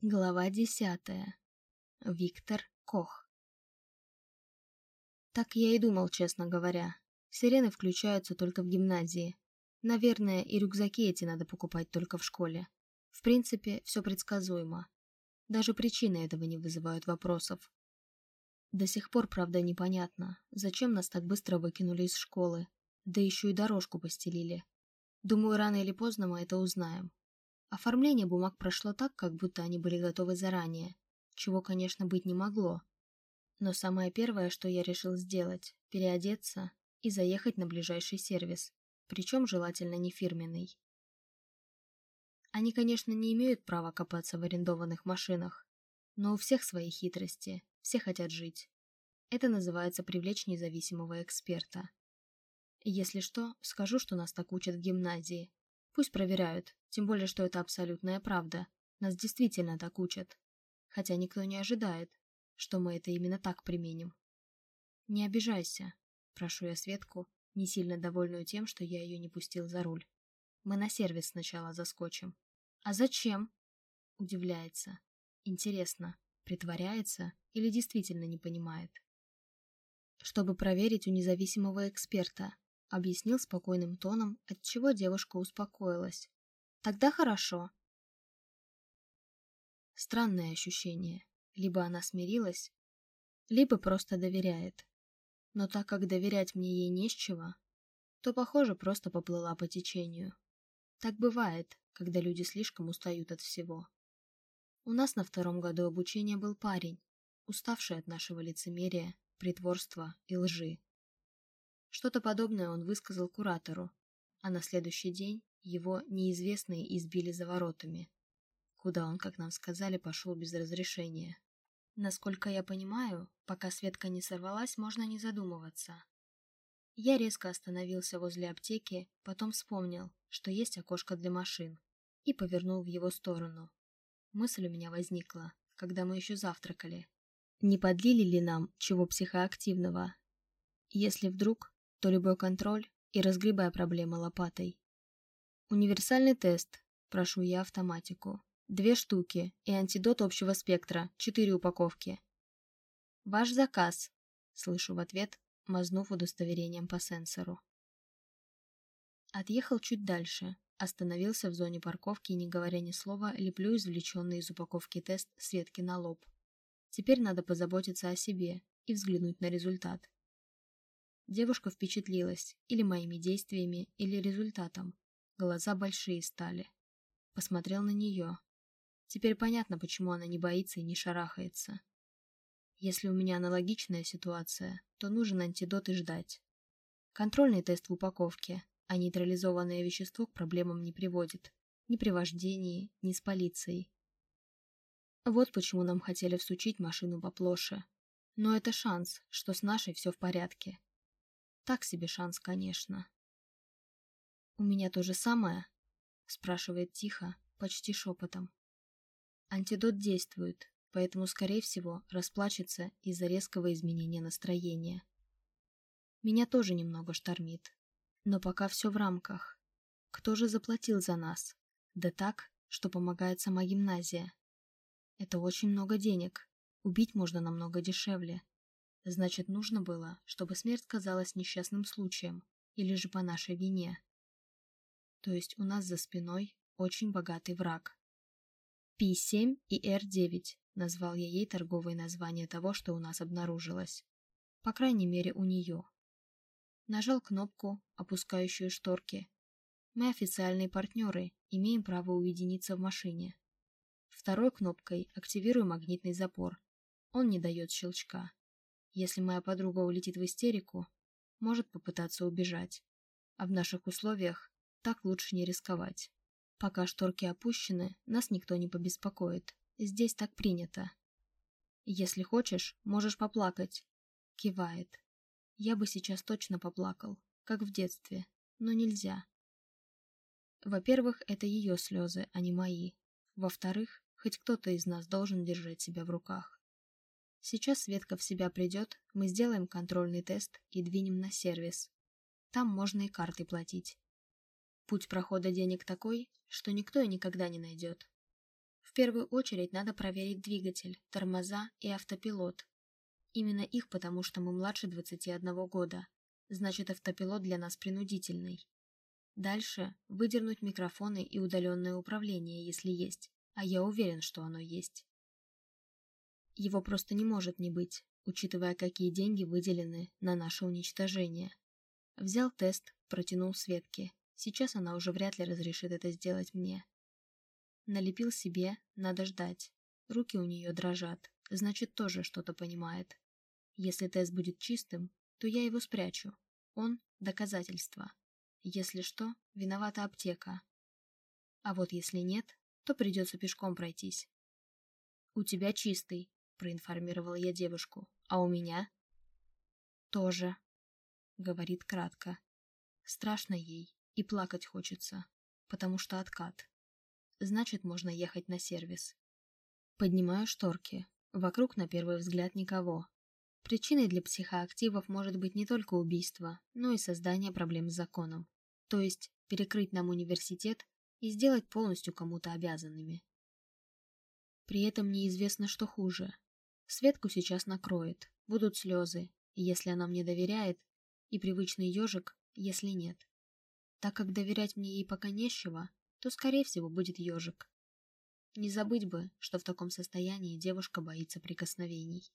Глава десятая. Виктор Кох. Так я и думал, честно говоря. Сирены включаются только в гимназии. Наверное, и рюкзаки эти надо покупать только в школе. В принципе, все предсказуемо. Даже причины этого не вызывают вопросов. До сих пор, правда, непонятно, зачем нас так быстро выкинули из школы, да еще и дорожку постелили. Думаю, рано или поздно мы это узнаем. Оформление бумаг прошло так, как будто они были готовы заранее, чего, конечно, быть не могло. Но самое первое, что я решил сделать – переодеться и заехать на ближайший сервис, причем желательно не фирменный. Они, конечно, не имеют права копаться в арендованных машинах, но у всех свои хитрости, все хотят жить. Это называется привлечь независимого эксперта. Если что, скажу, что нас так учат в гимназии, Пусть проверяют, тем более, что это абсолютная правда. Нас действительно так учат. Хотя никто не ожидает, что мы это именно так применим. Не обижайся, прошу я Светку, не сильно довольную тем, что я ее не пустил за руль. Мы на сервис сначала заскочим. А зачем? Удивляется. Интересно, притворяется или действительно не понимает? Чтобы проверить у независимого эксперта, объяснил спокойным тоном, отчего девушка успокоилась. Тогда хорошо. Странное ощущение. Либо она смирилась, либо просто доверяет. Но так как доверять мне ей не с чего, то, похоже, просто поплыла по течению. Так бывает, когда люди слишком устают от всего. У нас на втором году обучения был парень, уставший от нашего лицемерия, притворства и лжи. Что-то подобное он высказал куратору, а на следующий день его неизвестные избили за воротами, куда он, как нам сказали, пошел без разрешения. Насколько я понимаю, пока Светка не сорвалась, можно не задумываться. Я резко остановился возле аптеки, потом вспомнил, что есть окошко для машин, и повернул в его сторону. Мысль у меня возникла, когда мы еще завтракали. Не подлили ли нам чего психоактивного? Если вдруг то любой контроль и разгребая проблемы лопатой. Универсальный тест. Прошу я автоматику. Две штуки и антидот общего спектра. Четыре упаковки. Ваш заказ. Слышу в ответ, мазнув удостоверением по сенсору. Отъехал чуть дальше, остановился в зоне парковки и, не говоря ни слова, леплю извлеченный из упаковки тест Светки на лоб. Теперь надо позаботиться о себе и взглянуть на результат. Девушка впечатлилась или моими действиями, или результатом. Глаза большие стали. Посмотрел на нее. Теперь понятно, почему она не боится и не шарахается. Если у меня аналогичная ситуация, то нужен антидот и ждать. Контрольный тест в упаковке, а нейтрализованное вещество к проблемам не приводит. Ни при вождении, ни с полицией. Вот почему нам хотели всучить машину поплоше. Но это шанс, что с нашей все в порядке. Так себе шанс, конечно. «У меня то же самое?» – спрашивает тихо, почти шепотом. Антидот действует, поэтому, скорее всего, расплачется из-за резкого изменения настроения. Меня тоже немного штормит. Но пока все в рамках. Кто же заплатил за нас? Да так, что помогает сама гимназия. Это очень много денег. Убить можно намного дешевле. Значит, нужно было, чтобы смерть казалась несчастным случаем, или же по нашей вине. То есть у нас за спиной очень богатый враг. P7 и R9 назвал я ей торговое название того, что у нас обнаружилось. По крайней мере, у нее. Нажал кнопку, опускающую шторки. Мы официальные партнеры, имеем право уединиться в машине. Второй кнопкой активирую магнитный запор. Он не дает щелчка. Если моя подруга улетит в истерику, может попытаться убежать. А в наших условиях так лучше не рисковать. Пока шторки опущены, нас никто не побеспокоит. Здесь так принято. Если хочешь, можешь поплакать. Кивает. Я бы сейчас точно поплакал, как в детстве, но нельзя. Во-первых, это ее слезы, а не мои. Во-вторых, хоть кто-то из нас должен держать себя в руках. Сейчас Светка в себя придет, мы сделаем контрольный тест и двинем на сервис. Там можно и картой платить. Путь прохода денег такой, что никто и никогда не найдет. В первую очередь надо проверить двигатель, тормоза и автопилот. Именно их, потому что мы младше 21 года. Значит, автопилот для нас принудительный. Дальше выдернуть микрофоны и удаленное управление, если есть, а я уверен, что оно есть. Его просто не может не быть, учитывая, какие деньги выделены на наше уничтожение. Взял тест, протянул Светке. Сейчас она уже вряд ли разрешит это сделать мне. Налепил себе, надо ждать. Руки у нее дрожат, значит, тоже что-то понимает. Если тест будет чистым, то я его спрячу. Он – доказательство. Если что, виновата аптека. А вот если нет, то придется пешком пройтись. «У тебя чистый», – проинформировала я девушку. «А у меня?» «Тоже», — говорит кратко. Страшно ей и плакать хочется, потому что откат. Значит, можно ехать на сервис. Поднимаю шторки. Вокруг на первый взгляд никого. Причиной для психоактивов может быть не только убийство, но и создание проблем с законом. То есть перекрыть нам университет и сделать полностью кому-то обязанными. При этом неизвестно, что хуже. Светку сейчас накроет, будут слезы, если она мне доверяет, и привычный ежик, если нет. Так как доверять мне ей пока нечего, то, скорее всего, будет ежик. Не забыть бы, что в таком состоянии девушка боится прикосновений.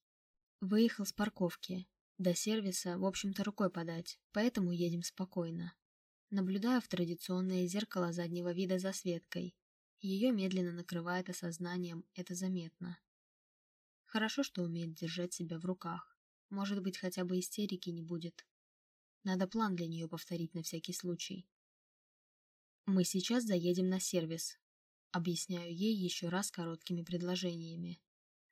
Выехал с парковки. До сервиса, в общем-то, рукой подать, поэтому едем спокойно. Наблюдаю в традиционное зеркало заднего вида за Светкой. Ее медленно накрывает осознанием, это заметно. Хорошо, что умеет держать себя в руках. Может быть, хотя бы истерики не будет. Надо план для нее повторить на всякий случай. Мы сейчас заедем на сервис. Объясняю ей еще раз короткими предложениями.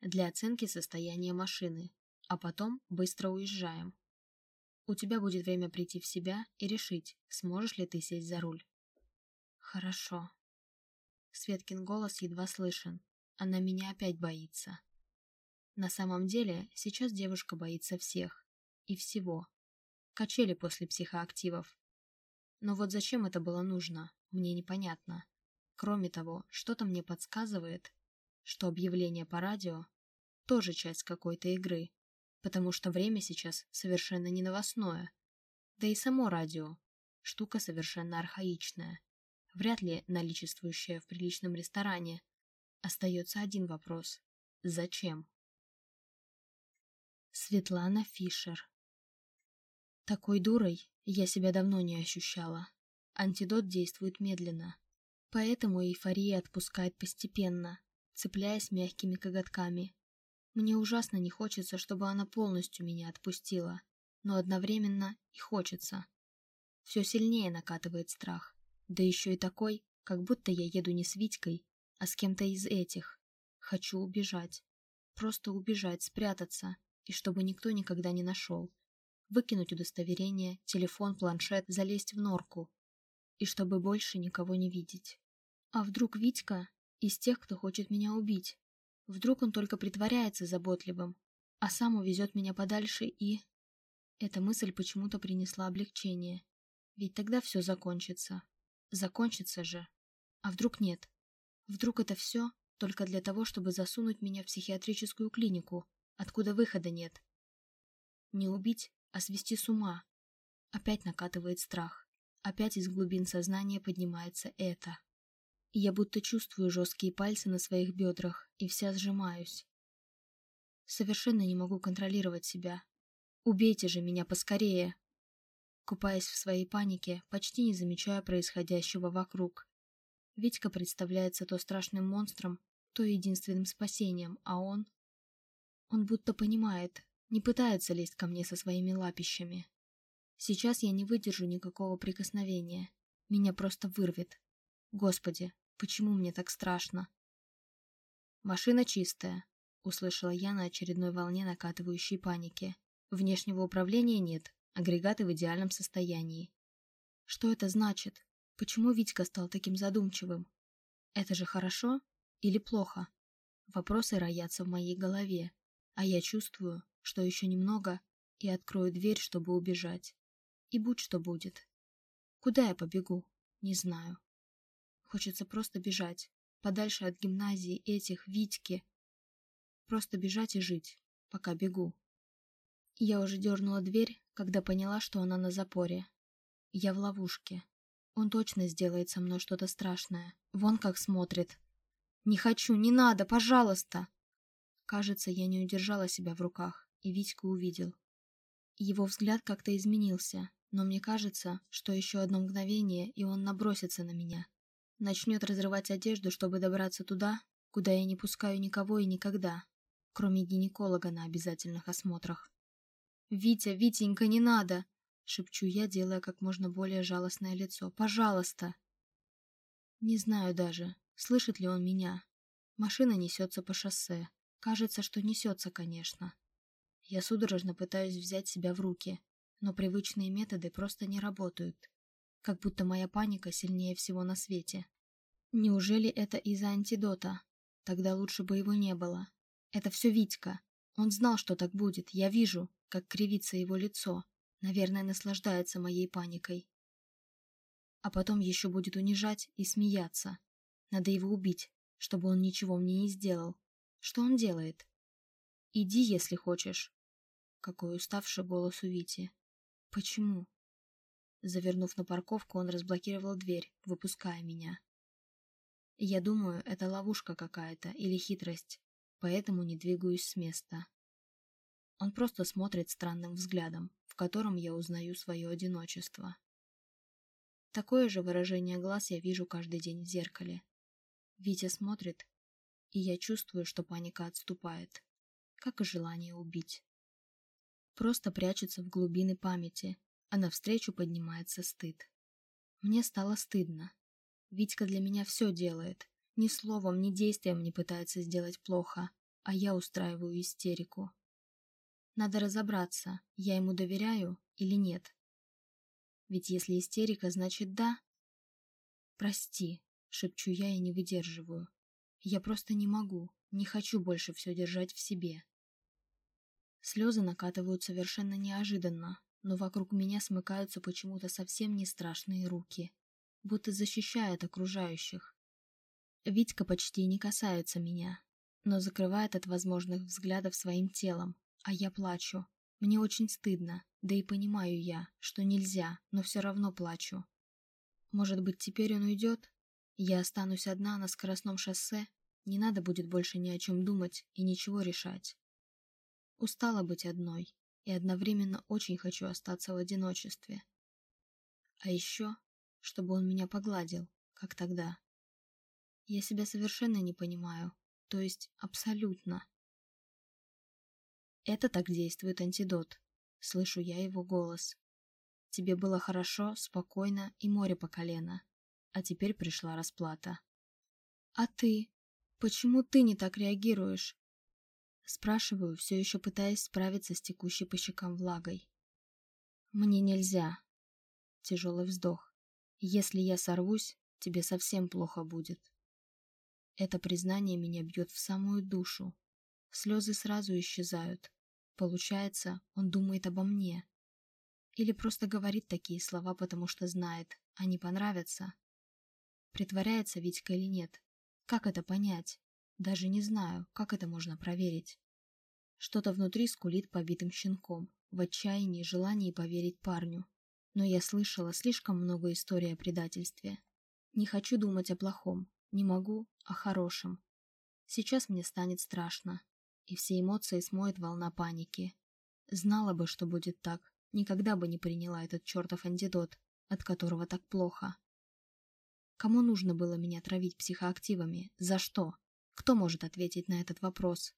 Для оценки состояния машины, а потом быстро уезжаем. У тебя будет время прийти в себя и решить, сможешь ли ты сесть за руль. Хорошо. Светкин голос едва слышен. Она меня опять боится. На самом деле, сейчас девушка боится всех. И всего. Качели после психоактивов. Но вот зачем это было нужно, мне непонятно. Кроме того, что-то мне подсказывает, что объявление по радио тоже часть какой-то игры, потому что время сейчас совершенно не новостное. Да и само радио – штука совершенно архаичная, вряд ли наличествующая в приличном ресторане. Остается один вопрос – зачем? Светлана Фишер Такой дурой я себя давно не ощущала. Антидот действует медленно, поэтому эйфория отпускает постепенно, цепляясь мягкими коготками. Мне ужасно не хочется, чтобы она полностью меня отпустила, но одновременно и хочется. Все сильнее накатывает страх, да еще и такой, как будто я еду не с Витькой, а с кем-то из этих. Хочу убежать. Просто убежать, спрятаться, и чтобы никто никогда не нашел. Выкинуть удостоверение, телефон, планшет, залезть в норку, и чтобы больше никого не видеть. А вдруг Витька из тех, кто хочет меня убить? Вдруг он только притворяется заботливым, а сам увезет меня подальше и... Эта мысль почему-то принесла облегчение. Ведь тогда все закончится. Закончится же. А вдруг нет? Вдруг это все только для того, чтобы засунуть меня в психиатрическую клинику, откуда выхода нет? Не убить, а свести с ума. Опять накатывает страх. Опять из глубин сознания поднимается это. Я будто чувствую жесткие пальцы на своих бедрах и вся сжимаюсь. Совершенно не могу контролировать себя. Убейте же меня поскорее. Купаясь в своей панике, почти не замечая происходящего вокруг. Витька представляется то страшным монстром, то единственным спасением, а он... Он будто понимает, не пытается лезть ко мне со своими лапищами. Сейчас я не выдержу никакого прикосновения. Меня просто вырвет. Господи, почему мне так страшно? Машина чистая, услышала я на очередной волне накатывающей паники. Внешнего управления нет, агрегаты в идеальном состоянии. Что это значит? Почему Витька стал таким задумчивым? Это же хорошо или плохо? Вопросы роятся в моей голове, а я чувствую, что еще немного и открою дверь, чтобы убежать. И будь что будет. Куда я побегу? Не знаю. Хочется просто бежать. подальше от гимназии этих, Витьки. Просто бежать и жить, пока бегу. Я уже дернула дверь, когда поняла, что она на запоре. Я в ловушке. Он точно сделает со мной что-то страшное. Вон как смотрит. «Не хочу, не надо, пожалуйста!» Кажется, я не удержала себя в руках, и Витька увидел. Его взгляд как-то изменился, но мне кажется, что еще одно мгновение, и он набросится на меня. Начнет разрывать одежду, чтобы добраться туда, куда я не пускаю никого и никогда, кроме гинеколога на обязательных осмотрах. «Витя, Витенька, не надо!» — шепчу я, делая как можно более жалостное лицо. «Пожалуйста!» Не знаю даже, слышит ли он меня. Машина несется по шоссе. Кажется, что несется, конечно. Я судорожно пытаюсь взять себя в руки, но привычные методы просто не работают. Как будто моя паника сильнее всего на свете. Неужели это из-за антидота? Тогда лучше бы его не было. Это все Витька. Он знал, что так будет. Я вижу, как кривится его лицо. Наверное, наслаждается моей паникой. А потом еще будет унижать и смеяться. Надо его убить, чтобы он ничего мне не сделал. Что он делает? Иди, если хочешь. Какой уставший голос у Вити. Почему? Завернув на парковку, он разблокировал дверь, выпуская меня. Я думаю, это ловушка какая-то или хитрость, поэтому не двигаюсь с места. Он просто смотрит странным взглядом, в котором я узнаю свое одиночество. Такое же выражение глаз я вижу каждый день в зеркале. Витя смотрит, и я чувствую, что паника отступает, как и желание убить. Просто прячется в глубины памяти, а навстречу поднимается стыд. Мне стало стыдно. Витька для меня все делает. Ни словом, ни действием не пытается сделать плохо, а я устраиваю истерику. Надо разобраться, я ему доверяю или нет. Ведь если истерика, значит да. Прости, шепчу я и не выдерживаю. Я просто не могу, не хочу больше все держать в себе. Слезы накатывают совершенно неожиданно, но вокруг меня смыкаются почему-то совсем не страшные руки, будто защищают окружающих. Витька почти не касается меня, но закрывает от возможных взглядов своим телом, а я плачу. Мне очень стыдно, да и понимаю я, что нельзя, но все равно плачу. Может быть, теперь он уйдет? Я останусь одна на скоростном шоссе, не надо будет больше ни о чем думать и ничего решать. Устала быть одной, и одновременно очень хочу остаться в одиночестве. А еще, чтобы он меня погладил, как тогда. Я себя совершенно не понимаю, то есть абсолютно. Это так действует антидот. Слышу я его голос. Тебе было хорошо, спокойно и море по колено. А теперь пришла расплата. А ты? Почему ты не так реагируешь? Спрашиваю, все еще пытаясь справиться с текущей по щекам влагой. Мне нельзя. Тяжелый вздох. Если я сорвусь, тебе совсем плохо будет. Это признание меня бьет в самую душу, Слезы сразу исчезают. Получается, он думает обо мне. Или просто говорит такие слова, потому что знает, они понравятся. Притворяется Витька или нет? Как это понять? Даже не знаю, как это можно проверить. Что-то внутри скулит побитым щенком, в отчаянии желании поверить парню. Но я слышала слишком много историй о предательстве. Не хочу думать о плохом, не могу о хорошем. Сейчас мне станет страшно и все эмоции смоет волна паники. Знала бы, что будет так, никогда бы не приняла этот чертов антидот, от которого так плохо. Кому нужно было меня травить психоактивами? За что? Кто может ответить на этот вопрос?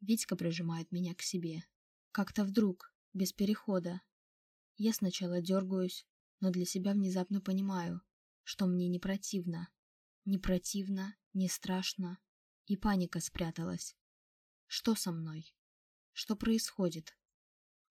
Витька прижимает меня к себе. Как-то вдруг, без перехода. Я сначала дергаюсь, но для себя внезапно понимаю, что мне не противно. Не противно, не страшно. И паника спряталась. Что со мной? Что происходит?